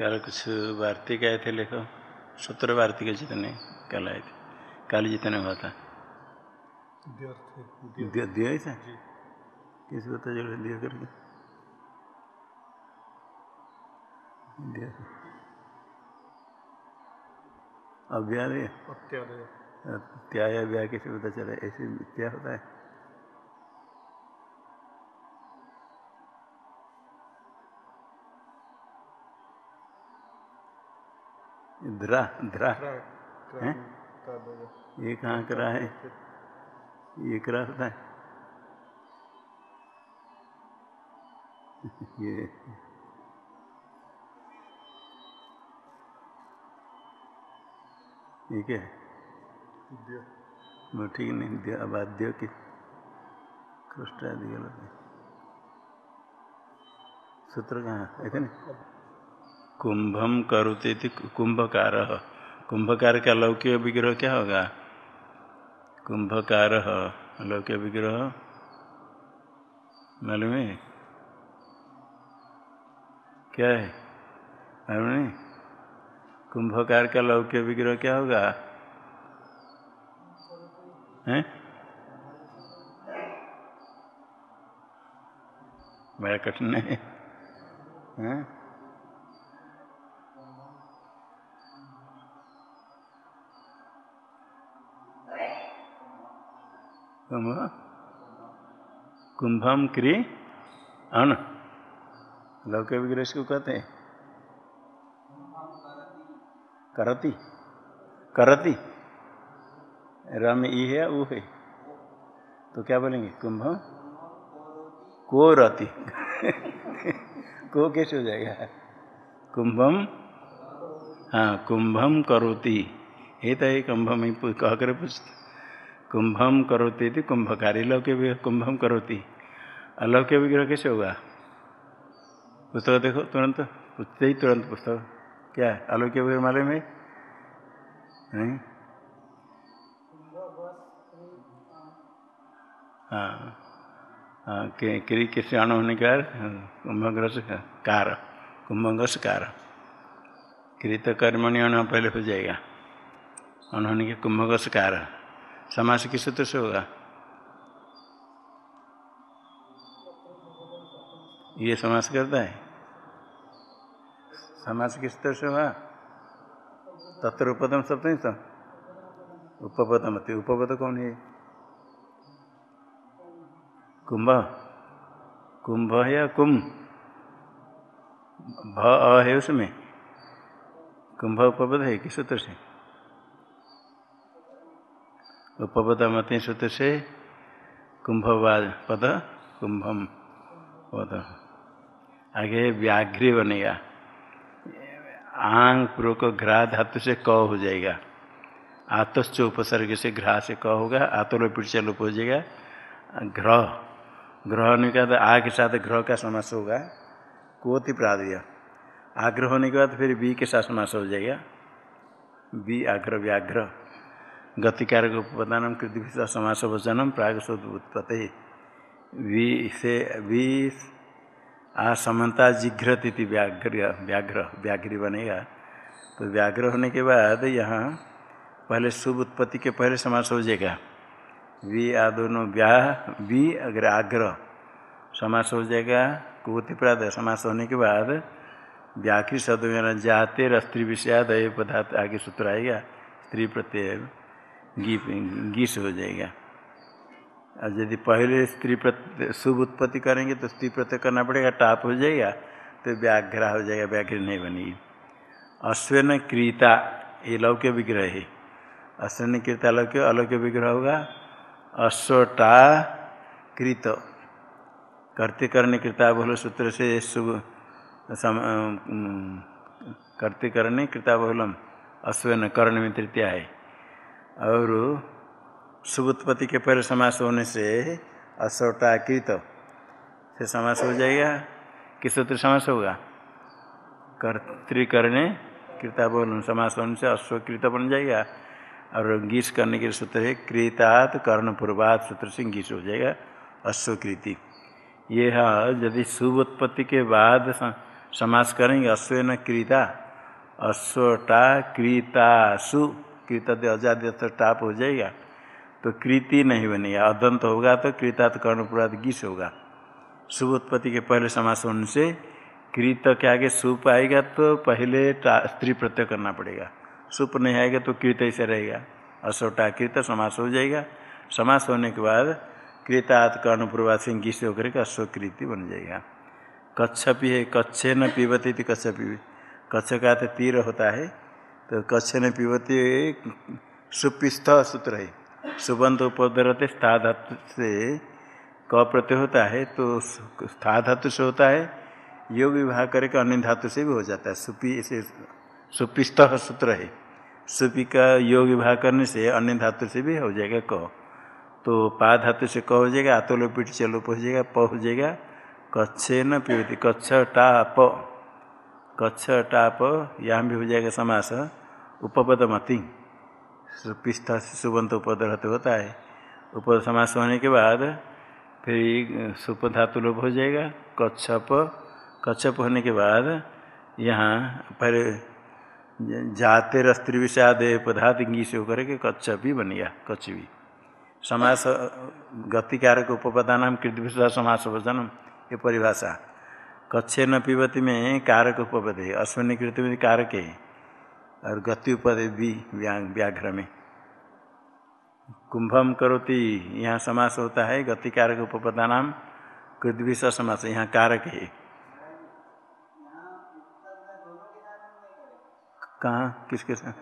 कल कुछ वार्तिक आए थे लेखो। सूत्र वार्तिक जितने कल आए थे। कल जितने हुआ था। दिया था किसी को तो ज़रूर दिया करके? दिया। अव्याय त्याय व्याय कैसे पता चला? ऐसे क्या होता है? ध्रा ध्रा है? ये कहाँ करा है? ये करा होता है। ये। ये क्या है? वो ठीक नहीं दिया अबाध्य की कृष्ण आदि गलत सूत्र कहाँ ऐसे नहीं? कुंभम करुते थी कुंभकार। कुंभकार का लौकिक विग्रह क्या होगा? कुंभकार। लौकिक विग्रह? मालूम है? क्या है? मालूम कुंभकार का लौक्य विग्रह क्या होगा? हैं? बड़ा कठिन है। हैं? कुंभ कुंभम क्री अन लौक्य विग्रह को कहते हैं। करती। करती। रम ई है वो है? तो क्या बोलेंगे? कुंभ। को रति। को कैसे हो जाएगा? कुंभम। हाँ कुंभम करोती। ये तो है कुंभम ही कह पूछते। कुंभम करोती थी कुंभकारी। लौक्य विग्रह कुंभम करोती। अलौक्य विग्रह कैसे होगा? पुस्तक देखो तुरंत। पूछते ही तुरंत पुस्तक। क्या? है अलौक्य विग्रह मालूम है? नहीं? हाँ। हाँ क्री किसी अण होने के बाद कुंभग्रस कार। कुंभग्रस कार। कृत कर्मणि अण पहले हो जाएगा। अण होने के कुंभग्रस कार। समास किस सूत्र से होगा। ये समास करता है। समास किस तरह से होगा। तत्र उपदम सब नहीं तो उपपदम उपपद कौन है? कुंभ। कुंभ है या कुंभ भ है उसमें। कुंभ उपपद है किस सूत्र से? उपपद मत सूत्र से कुंभवाद पद कुंभम पद आगे व्याघ्री बनेगा आंग पूर्वक घ्रा धातु से क हो जाएगा। आतश्च उपसर्ग से घ्रा से क होगा। आतोलो पिछल उप हो जाएगा। ग्रह ग्रह होने के बाद आ के साथ ग्रह का समास होगा। कोति प्रादय। आग्रह होने के बाद फिर बी के साथ समास हो जाएगा। बी आग्रह व्याघ्र गतिकारक उपदान कृति समास वचनम प्राग उत्पत्ति। वी से, वी असमता जिघ्रति व्याघ्र व्याघ्र, व्याघ्री बनेगा। तो व्याघ्र होने के बाद यहाँ पहले शुभ उत्पत्ति के पहले समास हो जाएगा। वी आ दोनों व्याह, वी अगर आग्रह समास हो जाएगा। कुति प्राद समास होने के बाद व्याखी शब्द में जाते स्त्री विषयाद पदार्थ आगे सूत्र आएगा। स्त्री प्रत्यय गीस हो जाएगा। और यदि पहले स्त्री प्रत्यय शुभ उत्पत्ति करेंगे तो स्त्री प्रत्यय करना पड़ेगा, टाप हो जाएगा तो व्याघ्रा हो जाएगा, व्याघ्र नहीं बनेगी। अश्विन, क्रीता, ये लौक्य विग्रह है। अश्विन, क्रीता लौक्य अलौक्य विग्रह होगा। अश्वटा कृत करते करने कृता बहुल सूत्र से शुभ करते करने कृता बहुलम। अश्विन, कर्ण में तृतीया है। और शुभ उत्पत्ति के पहले समास होने से अश्वटा कृत। से समास हो जाएगा। किस सूत्र समास होगा? कर्तिकरणे कृता बोल समास होने से अश्वकृत बन जाएगा। और गीस करने के सूत्र है कृतात् कर्ण पूर्वात सूत्र से गीस हो जाएगा अश्वकृति। ये हाँ यदि उत्पत्ति के बाद समास करेंगे अश्वेन कृता, अश्वटा क्रीतासु कृत अजाद्य टाप हो जाएगा तो कृति नहीं बनेगा। अदंत होगा तो कृतात् कर्णपुरात गीस होगा। शुभ उत्पत्ति के पहले समास होने से कृत के आगे सुप आएगा तो पहले स्त्री प्रत्यय करना पड़ेगा। सुप नहीं आएगा तो कृत ऐसे रहेगा। असोटा कृत समास हो जाएगा। समास होने के बाद कृतात् कर्णपूर्वात से गीस होकर के अश्वकृति बन जाएगा। कच्छपी है, कच्छे न पीबती थी कच्छपी। कच्छ का तो तीर होता है। तो कच्छ न पीवती सुपिस्थ सूत्र है सुबंध उपद्रते स्था धातु से क प्रत्यय होता है तो स्था धातु से होता है, योग विवाह करके अन्य धातु से भी हो जाता है। सुपी से सुपिस्थ सूत्र है सुपी का योग विवाह करने से अन्य धातु से भी हो जाएगा क। तो पा धातु से क हो जाएगा, आतोलो पीठ चलो हो जाएगा, प हो जाएगा कच्छे न पीवती कच्छ टाप कच्छ टाप यहाँ भी हो जाएगा समास। उपपदमति। पिस्था सुबंत उपद रहते होता है। उपद समास होने के बाद फिर सुप धातु लोप हो जाएगा। कच्छप कच्छप होने के बाद यहाँ पर जाते रस्त्री विषाद पदार्थ इंगी से होकर के कच्छप बन गया, कच्छ भी। समास गतिकारक उपपदान नाम कृत समास वचनम ये परिभाषा। कच्छे न पिबती में कारक उपपद है अश्विनी कृति में कारक। है और गति भी व्याघ्र में। कुंभम करोति, यहाँ समास होता है गति कारक उपपदा नाम कृद्विष समास, यहाँ कारक है। कहाँ? किसके साथ?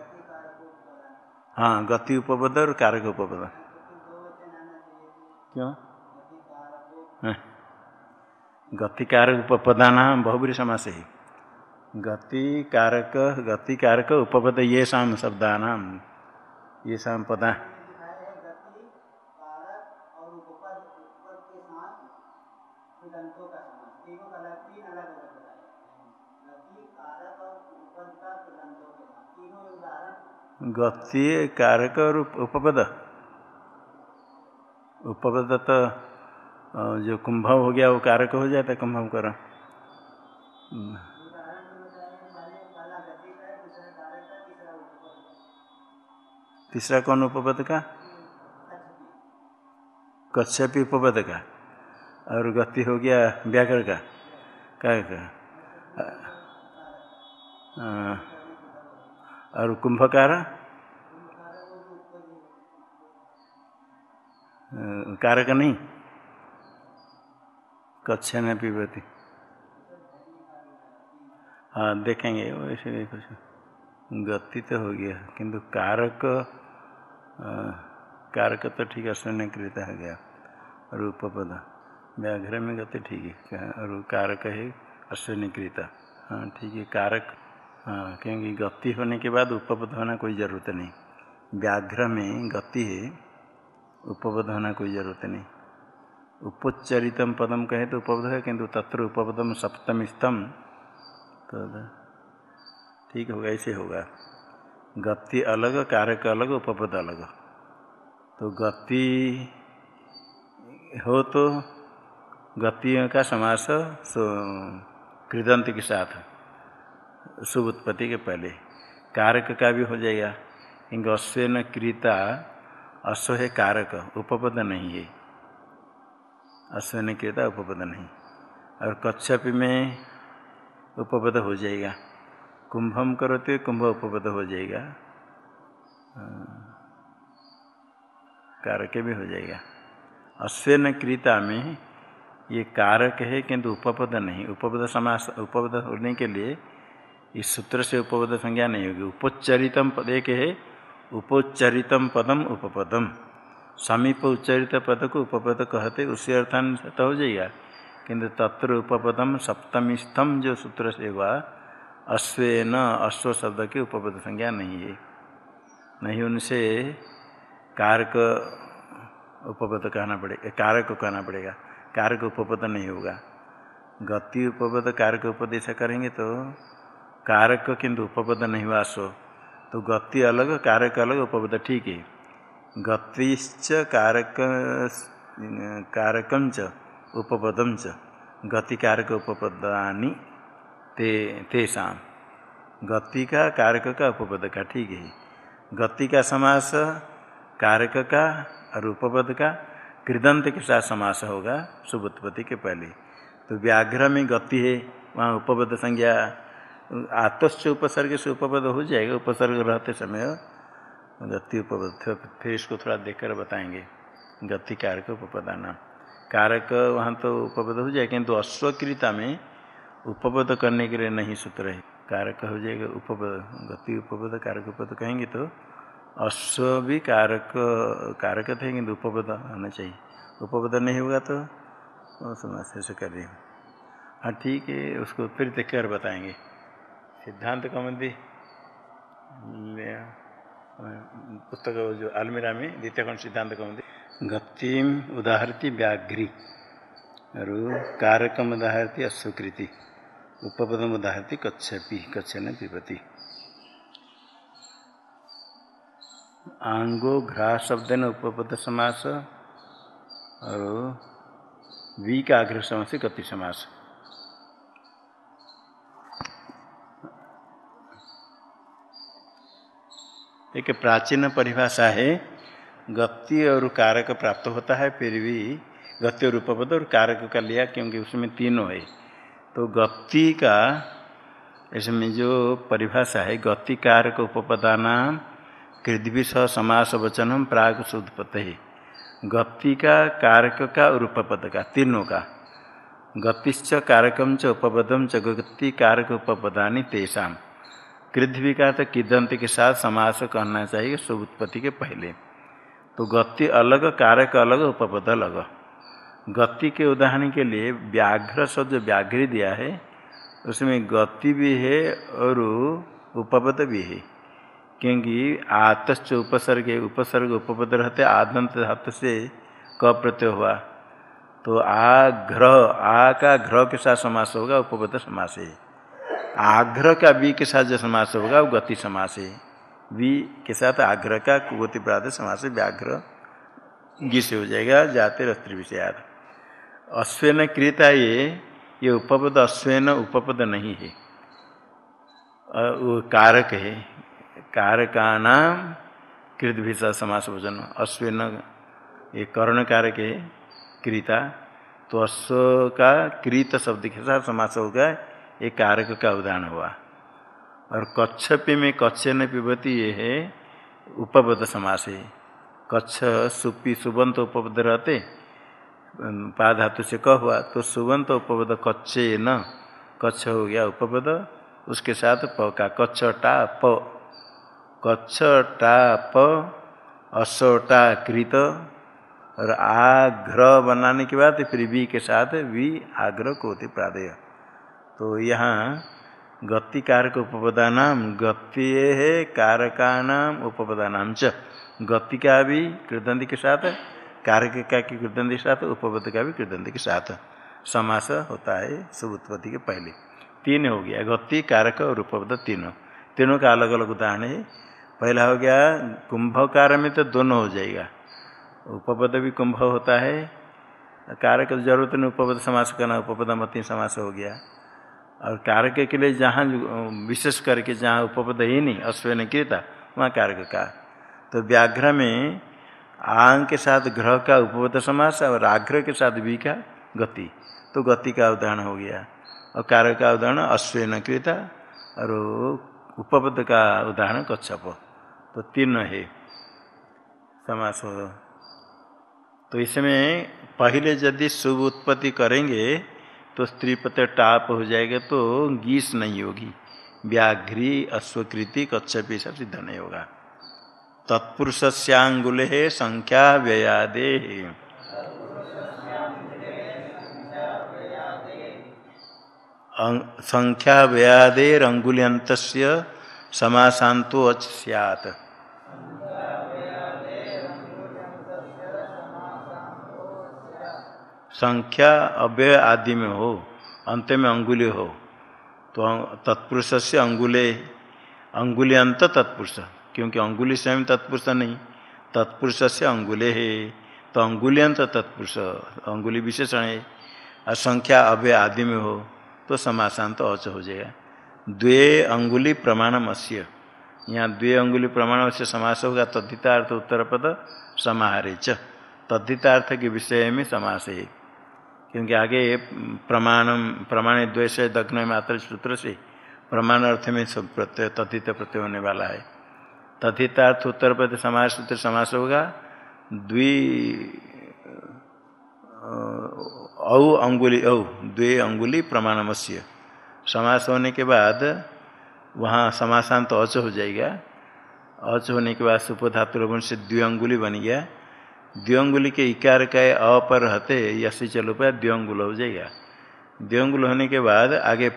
हाँ गति उपपद और कारक उपपद। क्यों? हाँ। गति कारक उपपदा नाम बहुबरी समास है। गति कारक गति कारक उपपद ये शाम शब्दानाम ये शाम पदा। गति कारक और उपपद। उपपद तो जो कुंभ हो गया, वो कारक हो जाता है कुंभम कर तीसरा कौन उपपद का? कच्छपी उपपद का। और गति हो गया व्याकर का। क्या का और कुंभकार? कारक नहीं। कक्षा न पीबती हाँ देखेंगे, वैसे कुछ। गति तो हो गया, किंतु कारक कारक तो ठीक है कृत हो गया। और उपपद व्याघ्र में गति ठीक है और कारक है अश्वनिकृत हाँ ठीक है, कारक। हाँ क्योंकि गति होने के बाद उपपद होना कोई ज़रूरत नहीं। व्याघ्र में गति है, उपपद होना कोई ज़रूरत नहीं। उपोच्चरितम पदम कहे तो उपपद है, किंतु तत्र उपपदम सप्तम स्तम तो ठीक होगा, ऐसे होगा। गति अलग कारक अलग, उपपद अलग। तो गति हो तो गतियों का समास कृदंत के साथ, शुभ उत्पत्ति के पहले। कारक का भी हो जाएगा। क्योंकि अश्व न क्रीता, अश्व है कारक, उपपद नहीं है। अश्व न क्रीता, उपपद नहीं। और कच्छप में उपपद हो जाएगा। कुंभम करो तो कुंभ उपपद हो जाएगा। कारक भी हो जाएगा। अश्व न क्रीता में ये कारक है, किंतु उपपद नहीं। उपपद समास, उपपद होने के लिए इस सूत्र से उपपद संज्ञा नहीं होगी। उपोच्चरितम पद एक है, उपोच्चरितम पदम उपपदम। समीप उच्चरित पद को उपपद कहते, उसी अर्थान तो हो जाएगा। किंतु तत्र उपपदम सप्तमी जो सूत्र से हुआ अश्व न अश्व शब्द की उपपद संज्ञा नहीं है। नहीं उनसे कारक उपपद कहना पड़ेगा, कारक कहना पड़ेगा। कारक उपपद नहीं होगा। गति उपपद कारक उपदेश करेंगे तो कारक किंतु उपपद नहीं हुआ सो तो गति अलग, कारक अलग, उपपद ठीक है। गतिश्च कारक कारकम च उपपदम च। गति कारक उपपदानी ते तेषाम गति का, कारक का, उपपद का, ठीक है। गति का, समास, कारक का और उपपद का, कृदंत के साथ समास होगा शुभ उत्पत्ति के पहले। तो व्याघ्र में गति है, वहाँ उपपद संज्ञा आतश्च उपसर्ग से उपपद हो जाएगा, उपसर्ग रहते समय गति उपपद, फिर इसको थोड़ा देखकर बताएँगे। गति कारक, उपपदाना। कारक, वहाँ तो उपपद हो जाएगा, किंतु अश्वक्रियता में उपपद करने के लिए नहीं सूत्र है। कारक हो जाएगा उपपद गति उपपद कारक उपपद कहेंगे तो अश्व भी कारक कारक थे किंतु उपपद होना चाहिए। उपपद नहीं होगा तो समस्या से कर रही हूँ। ठीक है, उसको फिर देख कर बताएँगे। सिद्धांत कौमदी पुस्तक जो अलमीरा में द्वितीय कौन सिद्धांत कौमदी गतिम उदाहरती व्याघ्री और कारकम उदाहरती अश्वकृति। उपपदम उदाहरती कच्छपी, कच्छन पिबती। आंगो घ्रा शब्द न उपपद समास और वी का आग्रह समास गति समास एक प्राचीन परिभाषा है, गति और कारक प्राप्त होता है, फिर भी गति और उपपद और कारक का लिया, क्योंकि उसमें तीनों है। तो गति का इसमें जो परिभाषा है गति कारक उपपदाना कृदि सह समास वचनम प्राग सुदपत गति का कारक का और उपपद का, तीनों का। गतिश्च कारकम च उपपदम च गति कारक उपपदानी तेषाम। कृद्धि का तो किदंत के साथ समास करना चाहिए शुभ के पहले। तो गति अलग, कारक अलग, उपपद अलग। गति के उदाहरण के लिए व्याघ्र शब्द व्याघ्र दिया है, उसमें गति भी है और उपपद भी है। क्योंकि आतश्च उपसर्ग उपसर्ग उपपद रहते, आदंत धातु से क प्रत्यय हुआ। तो आ घ्र, आ का घ्र के साथ समास होगा, उपपद समास है। आग्रह का बी के साथ जो समास होगा, वो गति समास है। वी के साथ आग्रह का कुगति प्रातः समास व्याघ्र गी से हो जाएगा, जाते रस्त्री विषयाद अश्वेन क्रीता ये ये उपपद अश्वेन उपपद नहीं है। वो कारक है। कारका नाम कृत भी समास भोजन। अश्वेन ये कर्ण कारक है क्रीता तो अश्व का क्रीत शब्द के साथ समास होगा, ये कारक का उदाहरण हुआ। और कच्छपि में कच्छ न पिबती ये है, उपपद समास है। कच्छ सुपी सुबंत उपपद रहते। पा धातु से कह हुआ तो सुबंत उपपद कच्चे न, कच्छ हो गया उपपद, उसके साथ प का, कच्छ टा प, कच्छ टा प, असोटा कृत, और आग्रह बनाने के बाद फिर वी के साथ वी आग्रह को होती प्रादय। तो यहाँ गति कारक उपपदानाम गति है कारकानाम उपपदानाम च। गति का भी कृदंत के साथ कारक का की कृदंत के साथ, उपपद का भी कृदंत के साथ। समास होता है शुभ उत्पत्ति के पहले। तीन हो गया गति कारक और उपपद तीनों। तीनों का अलग अलग उदाहरण है। पहला हो गया, कुंभकार में तो दोनों हो जाएगा। उपपद भी कुंभ होता है। कारक ज़रूरत नहीं, उपपद समास करना, उपपद मती समास हो गया। और कारक के लिए जहाँ विशेष करके जहाँ उपपद ही नहीं अश्वन क्रियता वहाँ कारक का। तो व्याघ्र में आंग के साथ ग्रह का उपपद समास और आग्रह के साथ वी का गति। तो गति का उदाहरण हो गया। और कारक का उदाहरण अश्वन क्रियता और उपपद का उदाहरण कच्छप। तो तीन है। समास हो। तो इसमें पहले यदि शुभ उत्पत्ति करेंगे तो स्त्री पत्र टाप हो जाएगा तो गीस नहीं होगी। व्याघ्री अश्वकृति कच्छपी सब सिद्ध नहीं होगा। तत्पुरुष श्यांगुल है संख्या व्ययादे संख्या व्ययादेर अंगुल्यंत समासांतो अच सैत संख्या अव्यय आदि में हो अंत में अंगुली हो। तो तत्पुरुष से अंगुले अंगुली अंत तत्पुरुष। क्योंकि अंगुली स्वयं तत्पुरुष नहीं, तत्पुरुष से अंगुले है। तो अंगुली अंत तत्पुरुष, अंगुली विशेषण है। और संख्या अव्यय आदि में हो तो समासांत अच हो जाएगा। द्वे अंगुली प्रमाणम अस्य। यहाँ द्वे अंगुली प्रमाण से समास होगा, तद्धितार्थ उत्तर पद समाहारे च। तद्धितार्थ के विषय में समास है। क्योंकि आगे प्रमाणम, प्रमाण द्वेष, दग्न, मात्र, सूत्र से प्रमाण अर्थ में सब प्रत्यय, तद्धित प्रत्यय होने वाला है। तथितार्थ उत्तर पद समास सूत्र समास होगा। द्वि औ अंगुली, औ, द्वे अंगुली प्रमाणमस्य। समास होने के बाद वहाँ समासांत तो अच हो जाएगा। अच होने के बाद सुपधातु लोगों से द्व्यंगुली बन गया। द्व्यंगुली के इकार का अ पर रहते यशी चलो पाया द्व्यंगुल हो जाएगा। द्व्यंगुल होने के बाद आगे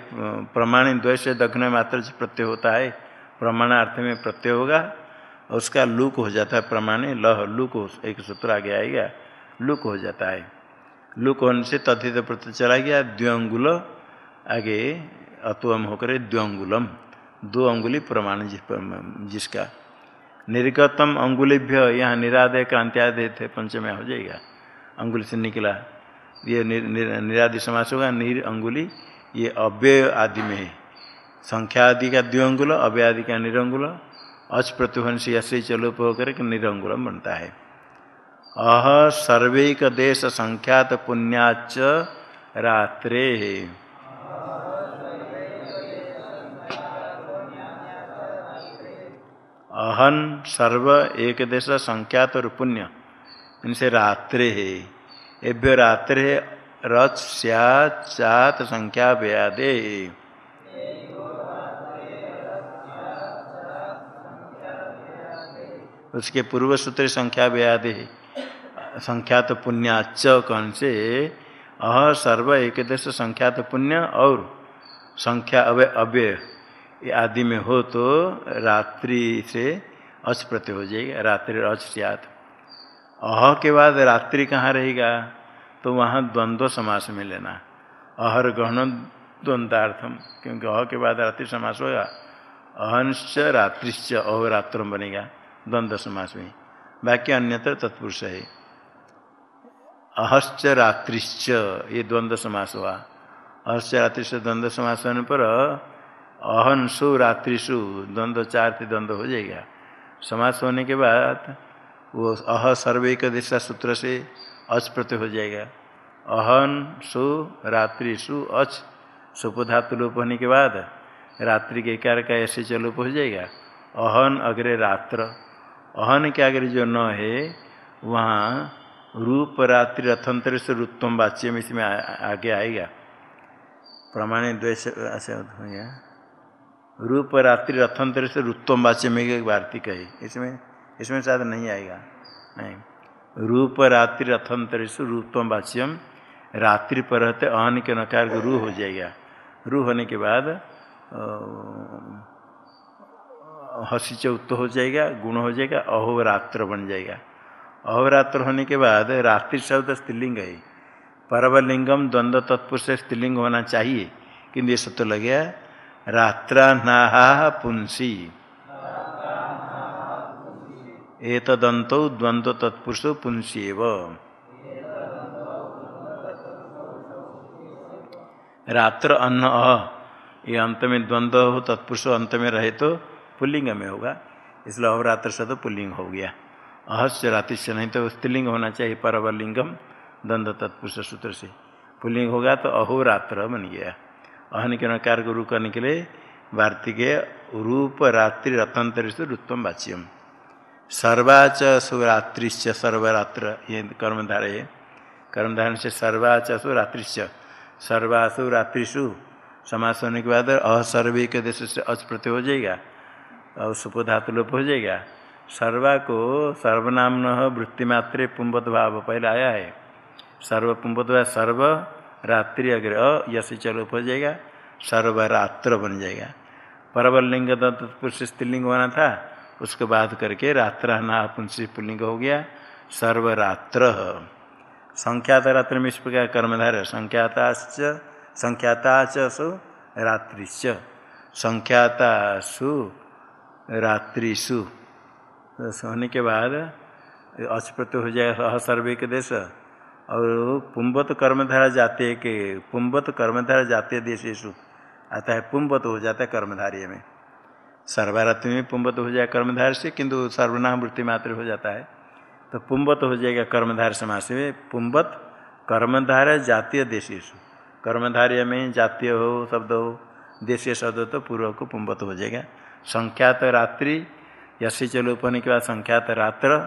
प्रमाण द्वैश दक्षिण मात्र प्रत्यय होता है। प्रमाणार्थ में प्रत्यय होगा और उसका लुक हो जाता है प्रमाण लह लुक एक सूत्र आगे आएगा लुक हो जाता है। लुक होने से तथित प्रत्यय चला गया द्व्यंगुल आगे अतुअम होकर द्व्यंगुलम दो अंगुली प्रमाण जिस जिसका। निर्गतम अंगुलिभ्य यहाँ निरादय क्रांत्यादय थे पंचमय हो जाएगा अंगुली से निकला। ये निर, निर, निरादि समास होगा निर अंगुली ये अव्यय आदि में है। संख्या आदि का द्व्यंगुल अव्यय आदि का निरंगुल अच प्रतिभन से ऐसे चलोप होकर के निरंगुलम बनता है। अह सर्वेक देश संख्यात पुण्याच रात्रे। अहन सर्व एक देश संख्यात और पुण्य, इनसे रात्रे। है एभ्य रात्रे रच चात संख्या व्यादे। उसके पूर्व सूत्र संख्या व्यादे संख्यात पुण्याच कौन से? अह, सर्व एक देश संख्यात पुण्य और संख्या अव्यय। अव्यय आदि में हो तो रात्रि से अच प्रत्यय हो जाएगा, रात्रि अच सियात अह के बाद रात्रि कहाँ रहेगा? तो वहाँ द्वंद्व समास में लेना। अहर गहन द्वंद्वार्थम, क्योंकि अह के बाद रात्रि समास होगा। अहंश्च रात्रिश्च अहोरात्र बनेगा। द्वंद्व समास में। बाकी अन्यत्र तत्पुरुष है। अहश्च रात्रिश्च, ये द्वंद्व समास हुआ। अहश्च रात्रिश्च द्वंद्व समास होने पर अहनसु रात्रिशु द्वंद्व चार थे द्वंद्व हो जाएगा। समास होने के बाद वो अह सर्वेक दिशा सूत्र से अच प्रत्यय हो जाएगा। अहन सु रात्रिशु अच, सुपधातु लोप होने के बाद रात्रि के कार्य का ऐसे चलोप हो जाएगा। अहन अग्रे रात्र अहन के आगे जो न है, वहाँ रूप रात्रि रथंतर से रुत्तम वाच्य में इसमें आगे आएगा। प्रमाण द्वेष ऐसे रूप रात्रि रथंतर से रुत्तम वाच्य में वार्तिक है। इसमें इसमें शायद नहीं आएगा। नहीं। रूप रात्रि रथंतर से रूपम वाच्यम रात्रि पर रहते अहन के नकार रू हो जाएगा। रू होने के बाद हसी चौत हो जाएगा, गुण हो जाएगा, अहोरात्र बन जाएगा। अहोरात्र होने के बाद रात्रि शब्द स्त्रीलिंग है। परवलिंगम द्वंद्व तत्पुरुष स्त्रीलिंग होना चाहिए। किंतु ये सब तो लग गया रात्रा नाहा पुंसी। एतदंत द्वंद्व तत्पुरुष पुंसीव रात्र अन्न अह, ये अंत में द्वंद्व हो तत्पुरुष अंत में रहे तो पुल्लिंग में होगा। इसलिए अहोरात्र से तो पुल्लिंग हो गया। अहस्य रातिश्य नहीं तो स्त्रीलिंग होना चाहिए परवलिंगम द्वंद तत्पुरुष सूत्र से। पुल्लिंग होगा तो अहोरात्र बन गया। अहन के नकार को रू करने के लिए वार्तिक रूप रात्रि रतंतर से रुत्तम वाच्यम। सर्वाच सुरात्रिश्च सर्वरात्र, ये कर्मधारे है। कर्मधारण से सर्वाच सुरात्रिश्च। सर्वासु रात्रिशु समास होने के बाद असर्वे के देश से अच प्रत्यय हो जाएगा। और सुपधातु लोप हो जाएगा। सर्वा को सर्वनाम न वृत्तिमात्रे पुंबत भाव पहले आया है। सर्व पुंबत भाव सर्व, रात्रि अग्र यश चलोप हो जाएगा। सर्वरात्र बन जाएगा। परवलिंग तत्पुरुष स्त्रीलिंग होना था। उसके बाद करके रात्र ना पुंसी पुल्लिंग हो गया। सर्वरात्र। संख्यात रात्र में इस प्रकार कर्मधार संख्याताश्च संख्याताचु रात्रिश्च। संख्यातासु रात्रिशु सोने के बाद अच हो जाएगा सर्वे के देश। और पुम्बत कर्मधारा जाते के पुम्बत कर्मधारा जातीय देशेशु आता है पुम्बत हो जाता है कर्मधार्य में। सर्वारथ में पुम्बत हो जाए कर्मधार से, किंतु सर्वनाम वृत्ति मात्र हो जाता है। तो पुम्बत हो जाएगा कर्मधार समास में। पुम्बत कर्मधार जातीय देशेशु कर्मधार्य में जातीय हो, शब्द हो, देशीय शब्द तो पूर्व को पुम्बत हो जाएगा। संख्यात रात्रि यशी चलोपने के बाद संख्यात रात्र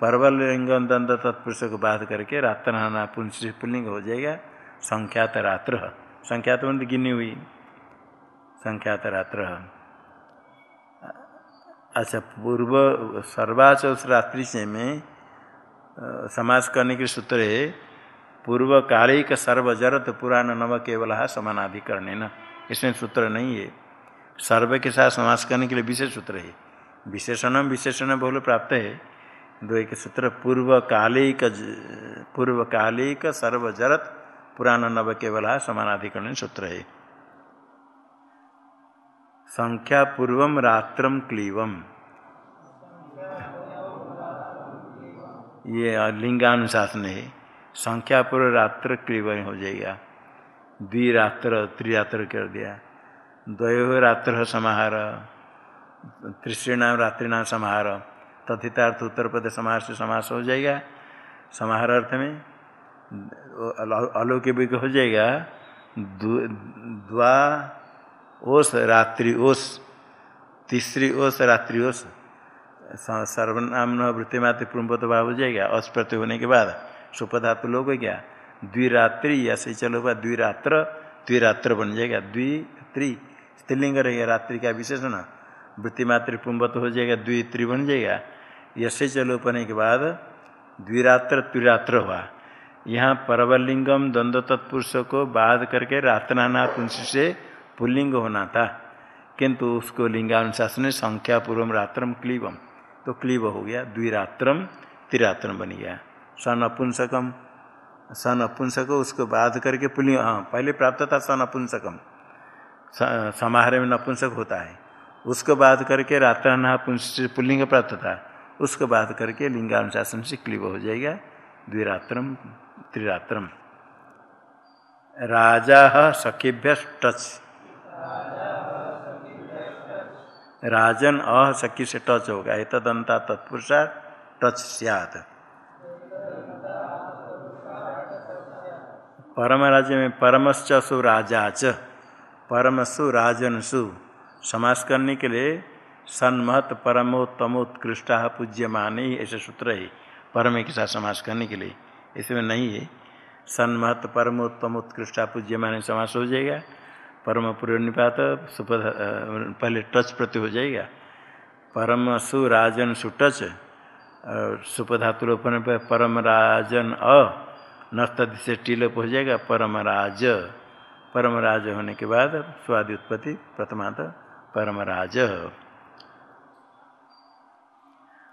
परवल लिंग दंड तत्पुरुष को बाध करके रात्र नाना पुलिंग हो जाएगा। संख्यात रात्र। संख्यात मतलब गिनी हुई। संख्यात रात्र। अच्छा पूर्व सर्वाच उस रात्रि से में समाज करने के सूत्र है, पूर्व कालिक सर्वजरत पुराण नव केवल समानाधिकरण न इसमें सूत्र नहीं है। सर्व के साथ समास करने के लिए विशेष सूत्र है। विशेषण विशेषण बहुल प्राप्त है। दो एक सूत्र, पूर्व कालिक पूर्व कालिक सर्वजरत पुराण नव केवल समानाधिकरण सूत्र है। संख्या पूर्व रात्रम क्लीवम। ये लिंगानुशासन है। संख्या पूर्व रात्र क्लीव हो जाएगा। द्विरात्र, त्रिरात्र कर दिया। द्वयो रात्र समाहार त्रिश्रीणाम रात्रिनाम समाहार। तथितार्थ उत्तर पद समाहार से समास हो जाएगा। समाहार अर्थ में, अलौकिक हो जाएगा। द्वा, ओस, रात्रि ओस, तीसरी ओस, रात्रि ओस। सर्वनाम वृत्ति मात्र पुरुम्बत भाव हो जाएगा। अस्प्रत्य होने के बाद सुपधातु लोग क्या द्विरात्रि ऐसे चलो द्विरात्र द्विरात्र बन जाएगा। द्वि त्रि स्त्रीलिंग रहेगा रात्रि का विशेषण वृत्ति मात्र पुम्बत हो जाएगा द्वि त्रि बन जाएगा। चलो पने के बाद द्विरात्र त्रिरात्र हुआ। यहाँ परवलिंगम द्वंद्व तत्पुरुष को बाध करके रात्रनाथ से पुल्लिंग होना था। किंतु उसको लिंगानुशासन संख्या पूर्वम रात्रम क्लीबम तो क्लीब हो गया, द्विरात्रम त्रिरात्रम बन गया। सन अपुंसकम सन अपुंसक उसको बाध करके पुलिंग हाँ पहले प्राप्त था सन अपुंसकम समाहार में नपुंसक होता है। उसको बात करके रात्रा पुल्लिंग प्राप्त था उसको बात करके लिंगानुशासन से क्लीब हो जाएगा। द्विरात्रम त्रिरात्रम राजा सखीभ्य टच राजन अह सखी से टच होगा। एक तदंता तत्पुरुषा टच सियात। परम राज्य में परमश्चु राजा च। परमसु राजनसु। समास करने के लिए सन्मत परमोत्तमोत्कृष्ट पूज्य माने ऐसे सूत्र है, परम के साथ समास करने के लिए। इसमें नहीं है। सन्मत परमोत्तम उत्कृष्ट पूज्य माने समास हो जाएगा। परम पूर्व निपात सुपद पहले टच प्रति हो जाएगा। परम सु राजन सुटच सुपधातु रोपण पर परम राजन अ नस्त से टीलोप हो जाएगा परम राज परम राज होने के बाद स्वादि उत्पत्ति प्रथमात परम राज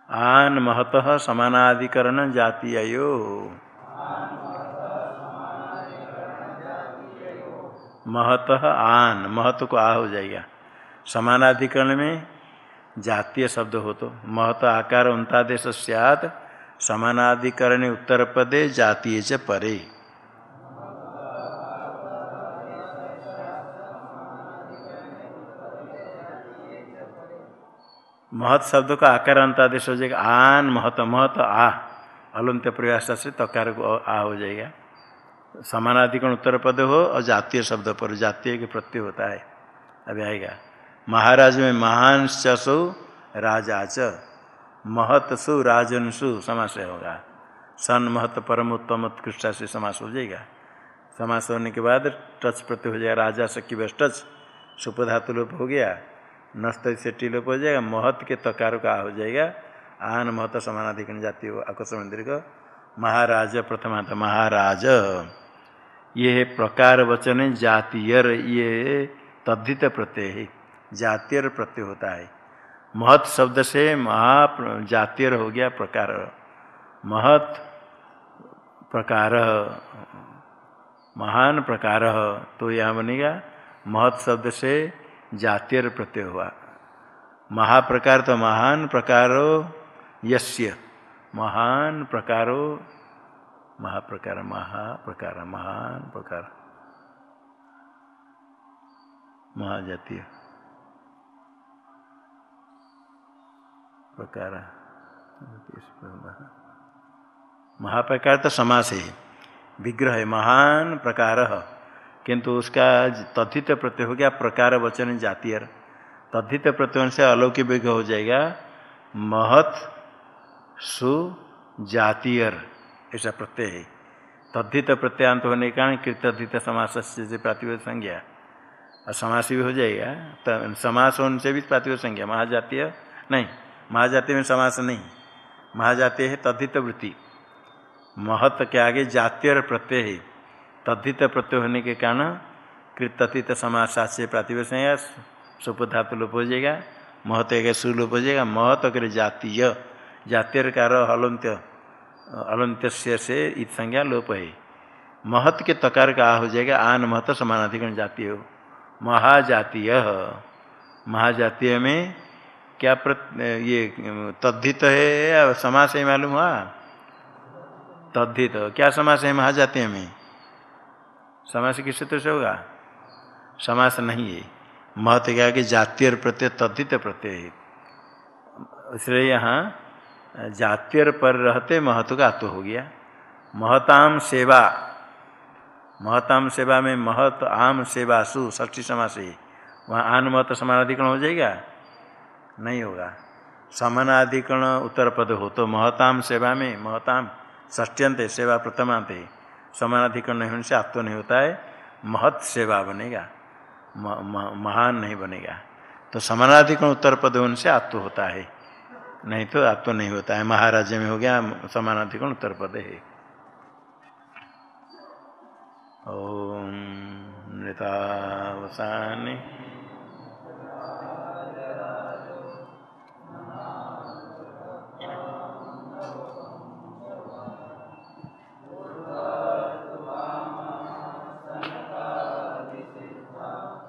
आन महत समानाधिकरण जातीयो महत आन, महत को आ हो जाएगा। समानाधिकरण में जातीय शब्द हो तो महत आकार उन्तादेश सियात, समानाधिकरण उत्तर पदे जातीय च परे। महत शब्द का आकार अंतादेश हो जाएगा। आन महत महत, आ। अलंत्य प्रयास से तकार को आ हो जाएगा। समानाधिकरण उत्तर पद हो और जातीय शब्द पर, जातीय के प्रत्यय होता है। अभी आएगा। महाराज में महान चसु राजा च महत सु राजनसु समास होगा सन महत, परम उत्तम उत्कृष्टा से समास हो जाएगा। समास होने के बाद टच प्रत्यय हो जाएगा। राजा सखी बस टच? सुपधातु लोप हो गया। नस्त से टीलोप हो जाएगा, महत के तकार का हो जाएगा। आन महत समानाधिकरण जातीय आकर्षण मंदिर का महाराज प्रथमात महाराज। ये प्रकार वचन है जातीयर ये तद्धित प्रत्यय है। जातीयर प्रत्यय होता है। महत शब्द से महा जातीयर हो गया प्रकार। महत प्रकार, महान प्रकार तो यह बनेगा। महत शब्द से जातीय प्रत्यय हुआ। महाप्रकार तो महान प्रकारो यस्य। महान प्रकारो महाप्रकार महाप्रकार, महान प्रकार। महाजातीय। प्रकार। महाप्रकार तो समास है। विग्रह है महान प्रकार। किंतु उसका तथित प्रत्यय हो गया प्रकार वचन जातीय तद्धित प्रत्यय से अलौकिक विग्रह हो जाएगा महत सु जातीयर। ऐसा प्रत्यय है। तद्धित प्रत्यांत होने के कारण कृतधित समास से प्रातिपद संज्ञा। और समास भी हो जाएगा तो समास होने से भी प्रातिपद संज्ञा। महाजातीय नहीं, महाजातीय में समास नहीं। महाजातीय है तद्धित वृत्ति। महत के आगे जातीय प्रत्यय है। तद्धित प्रत्यय होने के कारण कृतथित समास से प्रातिपद संज्ञा सुपधातु लोप हो जाएगा महत्व का सुलोप हो जाएगा महत्व के जातीय। जातीय कार हलंत्य अलंत्य से इत संज्ञा लोप है। महत के तकार का आ हो जाएगा, आन महत समानाधिकरण जातीय हो। महाजातीय। महाजातीय में क्या प्रत ये तद्धित है समास मालूम हुआ? तद्धित। क्या समास है महाजातीय में? समास किस सूत्र से होगा? समास नहीं है। महत्व क्या कि जातीय प्रत्यय तद्धित प्रत्यय है। इसलिए यहाँ, जातीय पर रहते महत्व का आत्व हो गया। महताम सेवा महताम सेवा में महत आम सेवा सु ष्ठी समास है वहाँ आन महत्व समानाधिकरण हो जाएगा? नहीं होगा। समानाधिकरण उत्तर पद हो तो महताम सेवा में, महताम ष्टियंत सेवा प्रथमांत है। समानाधिकरण नहीं होने से आत्व नहीं होता है, महत सेवा बनेगा महान नहीं बनेगा। तो समानाधिकरण उत्तर पद होने से आत्व होता है। नहीं तो आत्व नहीं होता है। महाराज्य में हो गया, समानाधिकरण उत्तर पद है। ओम नृतावसानी।